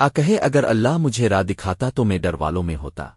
آ کہے اگر اللہ مجھے راہ دکھاتا تو میں ڈر والوں میں ہوتا۔